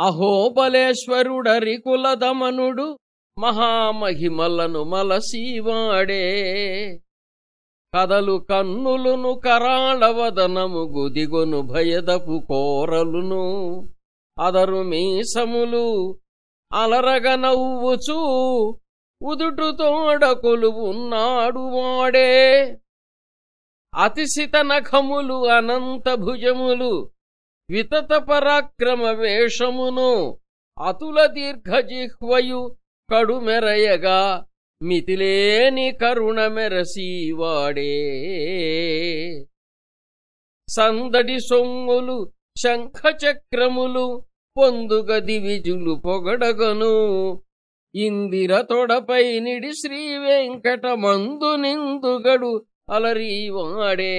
అహోబలేశ్వరుడరి కులదమనుడు మహామహిమలను మలసీవాడే. కదలు కన్నులును కరాళవదనము గుదిగొను భయదపు కోరలును అదరు మీసములు అలరగ నవ్వుచూ ఉదుటుతోడ ఉన్నాడు వాడే. అతిశిత నఖములు అనంత భుజములు వితత పరాక్రమ వేషమును అతుల దీర్ఘజిహ్వయు కడుమెరయగా మితిలేని కరుణ మెరసీవాడే సందడి సొమ్ములు శంఖచక్రములు పొందుగ దివిజులు పొగడగను. ఇందిర తొడపై నిడి శ్రీ వెంకటమందు నిందుగడు అలరీవాడే.